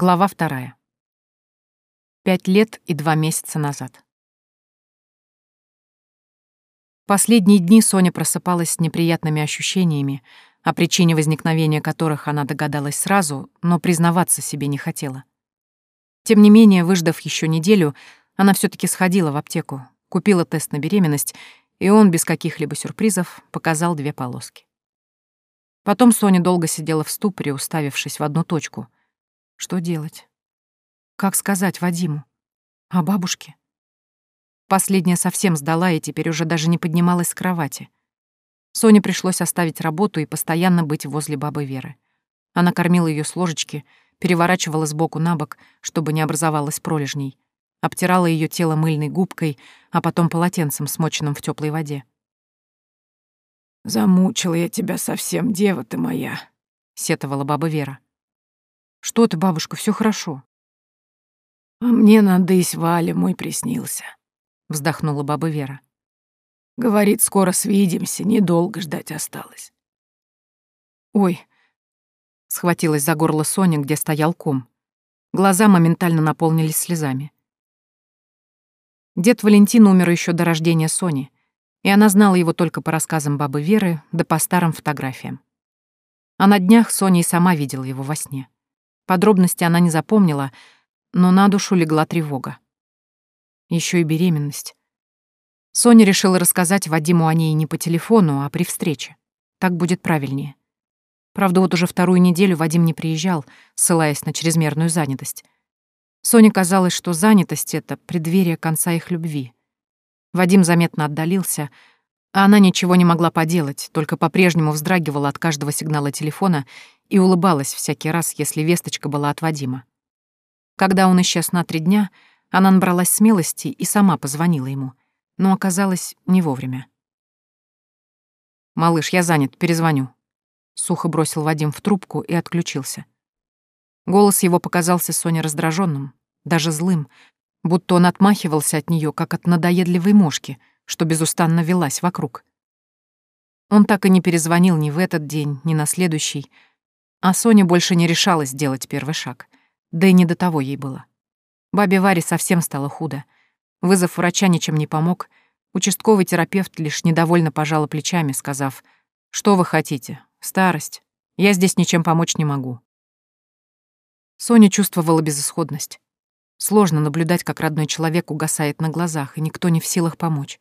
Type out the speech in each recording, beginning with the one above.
Глава вторая. Пять лет и два месяца назад. Последние дни Соня просыпалась с неприятными ощущениями, о причине возникновения которых она догадалась сразу, но признаваться себе не хотела. Тем не менее, выждав еще неделю, она все таки сходила в аптеку, купила тест на беременность, и он без каких-либо сюрпризов показал две полоски. Потом Соня долго сидела в ступоре, уставившись в одну точку — что делать? Как сказать Вадиму? А бабушке? Последняя совсем сдала и теперь уже даже не поднималась с кровати. Соне пришлось оставить работу и постоянно быть возле бабы Веры. Она кормила ее с ложечки, переворачивала с боку на бок, чтобы не образовалось пролежней, обтирала ее тело мыльной губкой, а потом полотенцем, смоченным в теплой воде. «Замучила я тебя совсем, дева ты моя», — сетовала баба Вера. Что ты, бабушка, все хорошо. А мне надысь Валя мой приснился, вздохнула баба Вера. Говорит, скоро свидимся, недолго ждать осталось. Ой, схватилась за горло Соня, где стоял ком. Глаза моментально наполнились слезами. Дед Валентин умер еще до рождения Сони, и она знала его только по рассказам бабы Веры да по старым фотографиям. А на днях Соня и сама видела его во сне. Подробности она не запомнила, но на душу легла тревога. Еще и беременность. Соня решила рассказать Вадиму о ней не по телефону, а при встрече. Так будет правильнее. Правда, вот уже вторую неделю Вадим не приезжал, ссылаясь на чрезмерную занятость. Соне казалось, что занятость — это преддверие конца их любви. Вадим заметно отдалился, а она ничего не могла поделать, только по-прежнему вздрагивала от каждого сигнала телефона и улыбалась всякий раз, если весточка была от Вадима. Когда он исчез на три дня, она набралась смелости и сама позвонила ему, но оказалось не вовремя. «Малыш, я занят, перезвоню», — сухо бросил Вадим в трубку и отключился. Голос его показался Соне раздраженным, даже злым, будто он отмахивался от нее, как от надоедливой мошки, что безустанно велась вокруг. Он так и не перезвонил ни в этот день, ни на следующий, а Соня больше не решалась сделать первый шаг. Да и не до того ей было. Бабе Варе совсем стало худо. Вызов врача ничем не помог. Участковый терапевт лишь недовольно пожала плечами, сказав, «Что вы хотите? Старость. Я здесь ничем помочь не могу». Соня чувствовала безысходность. Сложно наблюдать, как родной человек угасает на глазах, и никто не в силах помочь.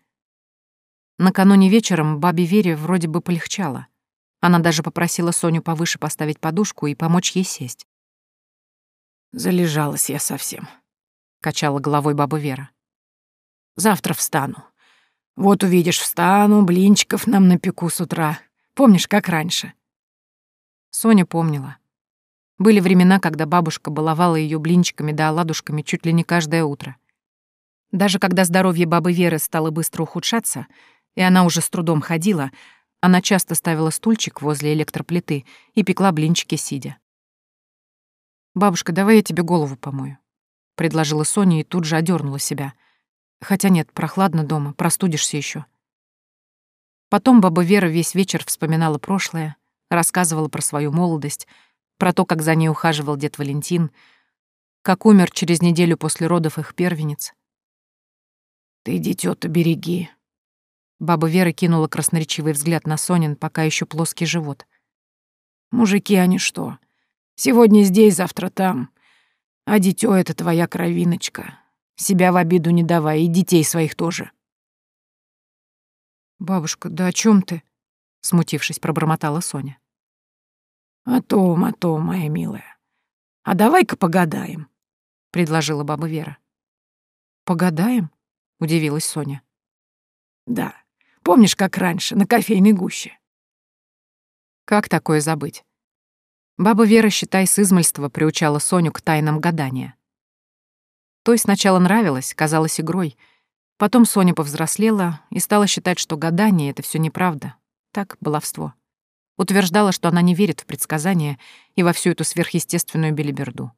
Накануне вечером бабе Вере вроде бы полегчало — она даже попросила Соню повыше поставить подушку и помочь ей сесть. «Залежалась я совсем», — качала головой баба Вера. «Завтра встану. Вот увидишь, встану, блинчиков нам напеку с утра. Помнишь, как раньше?» Соня помнила. Были времена, когда бабушка баловала ее блинчиками да оладушками чуть ли не каждое утро. Даже когда здоровье бабы Веры стало быстро ухудшаться, и она уже с трудом ходила, она часто ставила стульчик возле электроплиты и пекла блинчики сидя. «Бабушка, давай я тебе голову помою», — предложила Соня и тут же одернула себя. «Хотя нет, прохладно дома, простудишься еще. Потом баба Вера весь вечер вспоминала прошлое, рассказывала про свою молодость, про то, как за ней ухаживал дед Валентин, как умер через неделю после родов их первенец. «Ты, дитё-то, береги», Баба Вера кинула красноречивый взгляд на Сонин, пока еще плоский живот. «Мужики, они что? Сегодня здесь, завтра там. А дитё — это твоя кровиночка. Себя в обиду не давай, и детей своих тоже». «Бабушка, да о чем ты?» — смутившись, пробормотала Соня. «О том, о том, моя милая. А давай-ка погадаем», — предложила баба Вера. «Погадаем?» — удивилась Соня. «Да. Помнишь, как раньше, на кофейной гуще?» Как такое забыть? Баба Вера, считай, с измальства приучала Соню к тайнам гадания. Той сначала нравилось, казалось игрой. Потом Соня повзрослела и стала считать, что гадание — это все неправда. Так, баловство. Утверждала, что она не верит в предсказания и во всю эту сверхъестественную белиберду.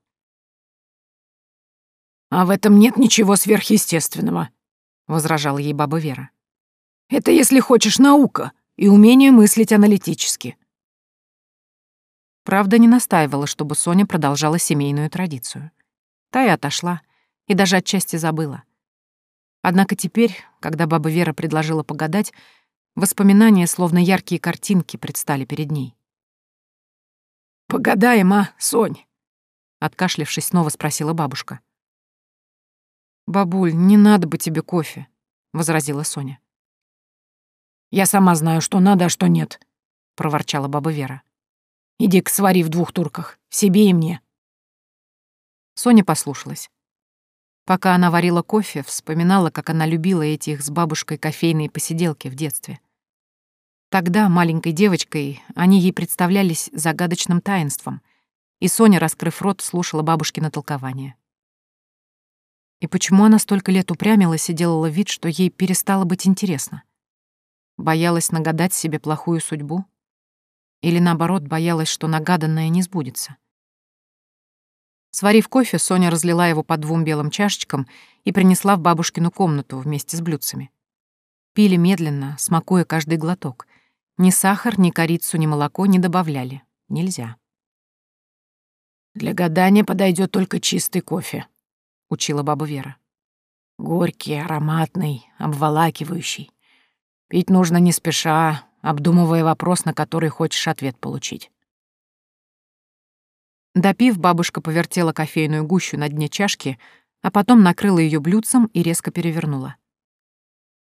«А в этом нет ничего сверхъестественного», — возражала ей баба Вера. Это, если хочешь, наука и умение мыслить аналитически. Правда, не настаивала, чтобы Соня продолжала семейную традицию. Та и отошла, и даже отчасти забыла. Однако теперь, когда баба Вера предложила погадать, воспоминания, словно яркие картинки, предстали перед ней. «Погадаем, а, Сонь?» Откашлившись, снова спросила бабушка. «Бабуль, не надо бы тебе кофе», — возразила Соня. «Я сама знаю, что надо, а что нет», — проворчала баба Вера. «Иди-ка свари в двух турках, себе и мне». Соня послушалась. Пока она варила кофе, вспоминала, как она любила эти их с бабушкой кофейные посиделки в детстве. Тогда, маленькой девочкой, они ей представлялись загадочным таинством, и Соня, раскрыв рот, слушала бабушкино толкование. И почему она столько лет упрямилась и делала вид, что ей перестало быть интересно? Боялась нагадать себе плохую судьбу? Или наоборот, боялась, что нагаданное не сбудется? Сварив кофе, Соня разлила его по двум белым чашечкам и принесла в бабушкину комнату вместе с блюдцами. Пили медленно, смакуя каждый глоток. Ни сахар, ни корицу, ни молоко не добавляли. Нельзя. «Для гадания подойдет только чистый кофе», — учила баба Вера. «Горький, ароматный, обволакивающий. Пить нужно не спеша, обдумывая вопрос, на который хочешь ответ получить». Допив, бабушка повертела кофейную гущу на дне чашки, а потом накрыла ее блюдцем и резко перевернула.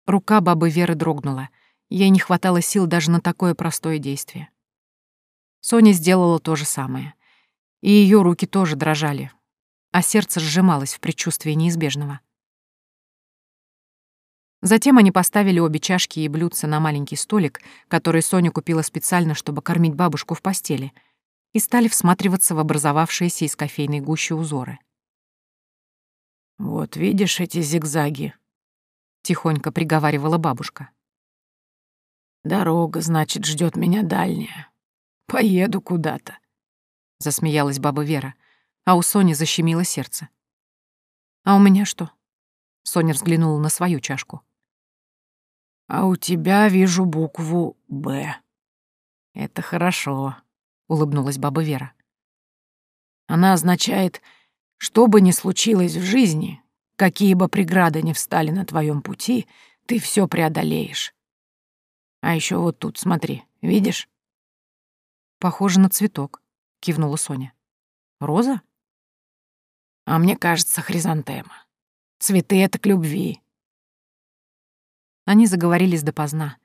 Рука бабы Веры дрогнула. Ей не хватало сил даже на такое простое действие. Соня сделала то же самое. И ее руки тоже дрожали, а сердце сжималось в предчувствии неизбежного. Затем они поставили обе чашки и блюдца на маленький столик, который Соня купила специально, чтобы кормить бабушку в постели, и стали всматриваться в образовавшиеся из кофейной гущи узоры. «Вот видишь эти зигзаги?» — тихонько приговаривала бабушка. «Дорога, значит, ждет меня дальняя. Поеду куда-то», — засмеялась баба Вера а у Сони защемило сердце. «А у меня что?» Соня взглянула на свою чашку. «А у тебя вижу букву «Б». Это хорошо», — улыбнулась баба Вера. «Она означает, что бы ни случилось в жизни, какие бы преграды ни встали на твоем пути, ты все преодолеешь. А еще вот тут, смотри, видишь?» «Похоже на цветок», — кивнула Соня. «Роза?» А мне кажется, хризантема. Цветы — это к любви. Они заговорились допоздна.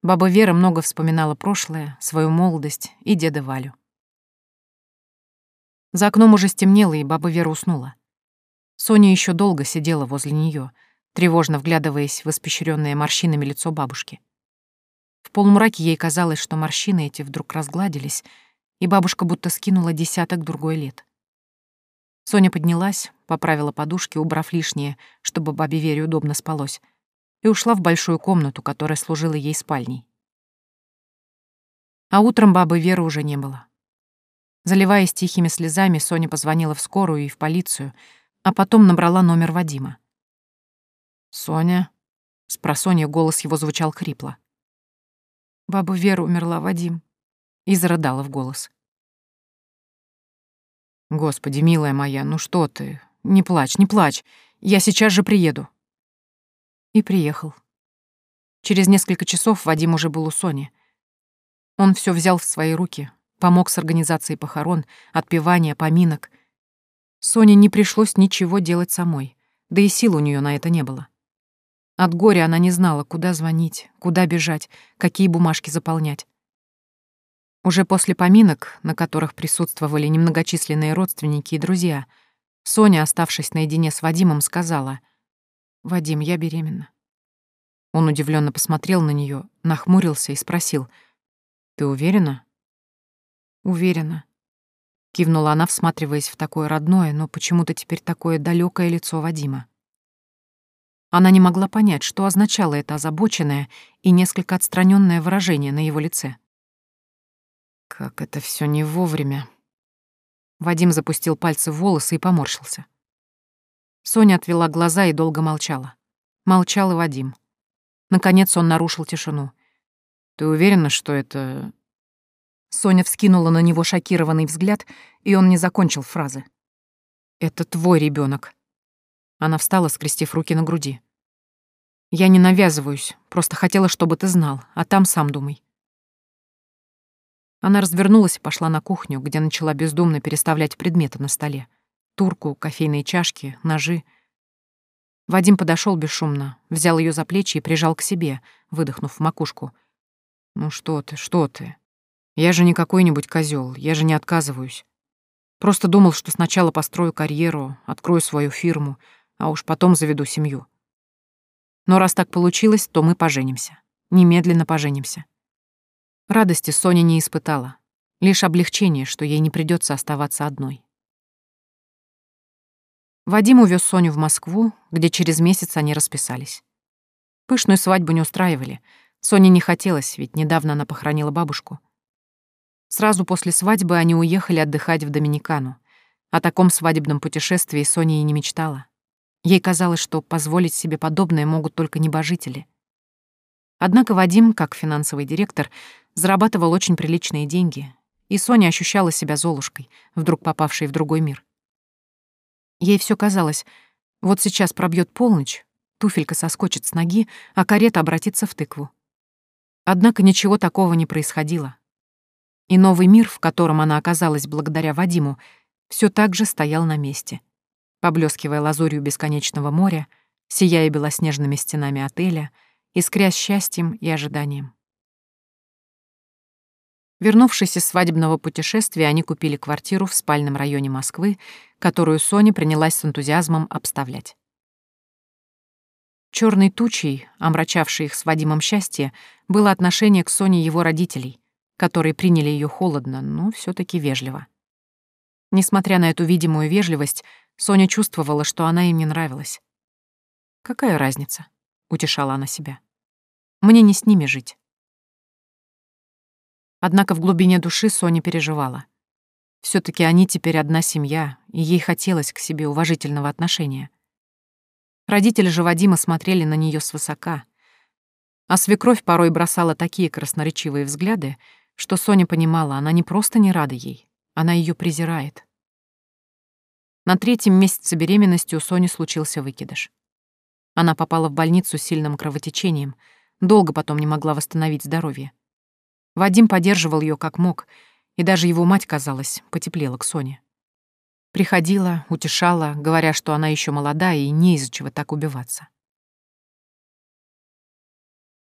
Баба Вера много вспоминала прошлое, свою молодость и деда Валю. За окном уже стемнело, и баба Вера уснула. Соня еще долго сидела возле нее, тревожно вглядываясь в испещренное морщинами лицо бабушки. В полумраке ей казалось, что морщины эти вдруг разгладились, и бабушка будто скинула десяток другой лет. Соня поднялась, поправила подушки, убрав лишнее, чтобы бабе Вере удобно спалось, и ушла в большую комнату, которая служила ей спальней. А утром бабы Веры уже не было. Заливаясь тихими слезами, Соня позвонила в скорую и в полицию, а потом набрала номер Вадима. «Соня?» — с просонья голос его звучал хрипло. «Баба Вера умерла, Вадим», — и зарыдала в голос. Господи, милая моя, ну что ты? Не плачь, не плачь. Я сейчас же приеду. И приехал. Через несколько часов Вадим уже был у Сони. Он все взял в свои руки, помог с организацией похорон, отпевания, поминок. Соне не пришлось ничего делать самой, да и сил у нее на это не было. От горя она не знала, куда звонить, куда бежать, какие бумажки заполнять. Уже после поминок, на которых присутствовали немногочисленные родственники и друзья, Соня, оставшись наедине с Вадимом, сказала, «Вадим, я беременна». Он удивленно посмотрел на нее, нахмурился и спросил, «Ты уверена?» «Уверена», — кивнула она, всматриваясь в такое родное, но почему-то теперь такое далекое лицо Вадима. Она не могла понять, что означало это озабоченное и несколько отстраненное выражение на его лице. Как это все не вовремя. Вадим запустил пальцы в волосы и поморщился. Соня отвела глаза и долго молчала. Молчал и Вадим. Наконец он нарушил тишину. «Ты уверена, что это...» Соня вскинула на него шокированный взгляд, и он не закончил фразы. «Это твой ребенок. Она встала, скрестив руки на груди. «Я не навязываюсь, просто хотела, чтобы ты знал, а там сам думай». Она развернулась и пошла на кухню, где начала бездумно переставлять предметы на столе. Турку, кофейные чашки, ножи. Вадим подошел бесшумно, взял ее за плечи и прижал к себе, выдохнув в макушку. «Ну что ты, что ты? Я же не какой-нибудь козел, я же не отказываюсь. Просто думал, что сначала построю карьеру, открою свою фирму, а уж потом заведу семью. Но раз так получилось, то мы поженимся. Немедленно поженимся. Радости Соня не испытала. Лишь облегчение, что ей не придется оставаться одной. Вадим увез Соню в Москву, где через месяц они расписались. Пышную свадьбу не устраивали. Соне не хотелось, ведь недавно она похоронила бабушку. Сразу после свадьбы они уехали отдыхать в Доминикану. О таком свадебном путешествии Соня и не мечтала. Ей казалось, что позволить себе подобное могут только небожители. Однако Вадим, как финансовый директор, зарабатывал очень приличные деньги, и Соня ощущала себя Золушкой, вдруг попавшей в другой мир. Ей все казалось, вот сейчас пробьет полночь, туфелька соскочит с ноги, а карета обратится в тыкву. Однако ничего такого не происходило. И новый мир, в котором она оказалась благодаря Вадиму, все так же стоял на месте — поблескивая лазурью бесконечного моря, сияя белоснежными стенами отеля, искрясь счастьем и ожиданием. Вернувшись из свадебного путешествия, они купили квартиру в спальном районе Москвы, которую Соня принялась с энтузиазмом обставлять. Черной тучей, омрачавшей их с Вадимом счастье, было отношение к Соне его родителей, которые приняли ее холодно, но все таки вежливо. Несмотря на эту видимую вежливость, Соня чувствовала, что она им не нравилась. «Какая разница?» — утешала она себя. «Мне не с ними жить». Однако в глубине души Соня переживала. Все таки они теперь одна семья, и ей хотелось к себе уважительного отношения. Родители же Вадима смотрели на нее свысока, а свекровь порой бросала такие красноречивые взгляды, что Соня понимала, она не просто не рада ей, она ее презирает. На третьем месяце беременности у Сони случился выкидыш. Она попала в больницу с сильным кровотечением, долго потом не могла восстановить здоровье. Вадим поддерживал ее как мог, и даже его мать, казалось, потеплела к Соне. Приходила, утешала, говоря, что она еще молода и не из-за чего так убиваться.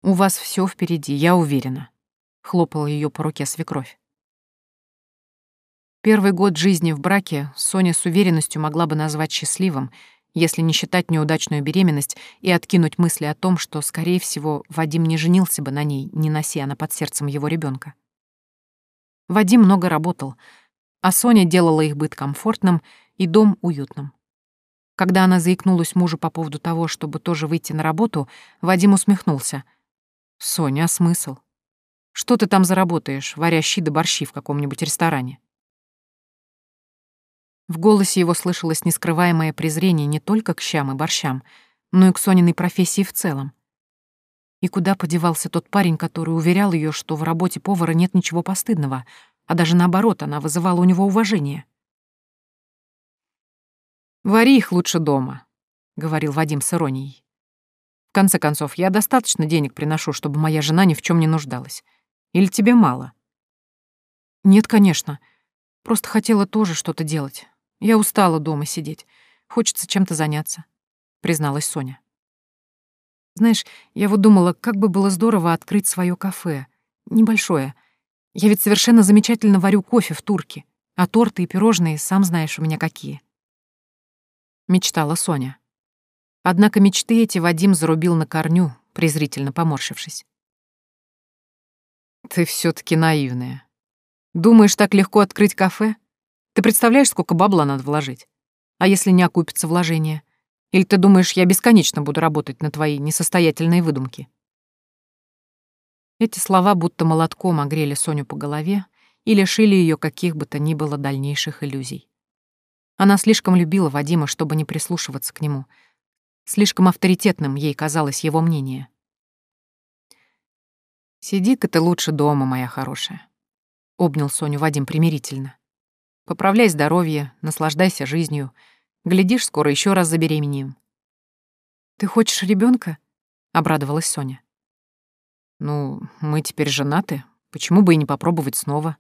«У вас все впереди, я уверена», — хлопала ее по руке свекровь. Первый год жизни в браке Соня с уверенностью могла бы назвать счастливым, если не считать неудачную беременность и откинуть мысли о том, что, скорее всего, Вадим не женился бы на ней, не нося она под сердцем его ребенка. Вадим много работал, а Соня делала их быт комфортным и дом уютным. Когда она заикнулась мужу по поводу того, чтобы тоже выйти на работу, Вадим усмехнулся. «Соня, а смысл? Что ты там заработаешь, варя щи да борщи в каком-нибудь ресторане?» В голосе его слышалось нескрываемое презрение не только к щам и борщам, но и к Сониной профессии в целом. И куда подевался тот парень, который уверял ее, что в работе повара нет ничего постыдного, а даже наоборот, она вызывала у него уважение? «Вари их лучше дома», — говорил Вадим с иронией. «В конце концов, я достаточно денег приношу, чтобы моя жена ни в чем не нуждалась. Или тебе мало?» «Нет, конечно. Просто хотела тоже что-то делать. Я устала дома сидеть. Хочется чем-то заняться», — призналась Соня. «Знаешь, я вот думала, как бы было здорово открыть свое кафе. Небольшое. Я ведь совершенно замечательно варю кофе в турке, а торты и пирожные, сам знаешь, у меня какие». Мечтала Соня. Однако мечты эти Вадим зарубил на корню, презрительно поморщившись. «Ты все таки наивная. Думаешь, так легко открыть кафе? Ты представляешь, сколько бабла надо вложить? А если не окупится вложение? Или ты думаешь, я бесконечно буду работать на твои несостоятельные выдумки?» Эти слова будто молотком огрели Соню по голове и лишили ее каких бы то ни было дальнейших иллюзий. Она слишком любила Вадима, чтобы не прислушиваться к нему. Слишком авторитетным ей казалось его мнение. «Сиди-ка ты лучше дома, моя хорошая. обнял Соню Вадим примирительно. Поправляй здоровье, наслаждайся жизнью. Глядишь, скоро еще раз забеременеем. Ты хочешь ребенка? обрадовалась Соня. Ну, мы теперь женаты, почему бы и не попробовать снова?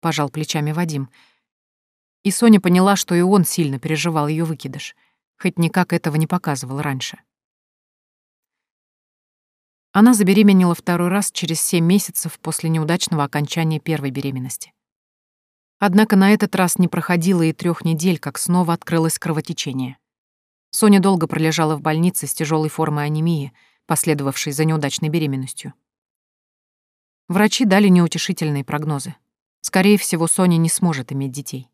пожал плечами Вадим. И Соня поняла, что и он сильно переживал ее выкидыш, хоть никак этого не показывал раньше. Она забеременела второй раз через семь месяцев после неудачного окончания первой беременности. Однако на этот раз не проходило и трех недель, как снова открылось кровотечение. Соня долго пролежала в больнице с тяжелой формой анемии, последовавшей за неудачной беременностью. Врачи дали неутешительные прогнозы. Скорее всего, Соня не сможет иметь детей.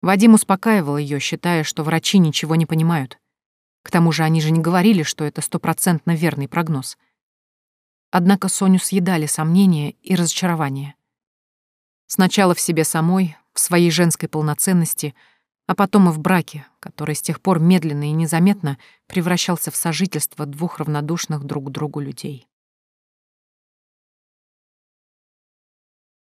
Вадим успокаивал ее, считая, что врачи ничего не понимают. К тому же они же не говорили, что это стопроцентно верный прогноз. Однако Соню съедали сомнения и разочарования. Сначала в себе самой, в своей женской полноценности, а потом и в браке, который с тех пор медленно и незаметно превращался в сожительство двух равнодушных друг к другу людей.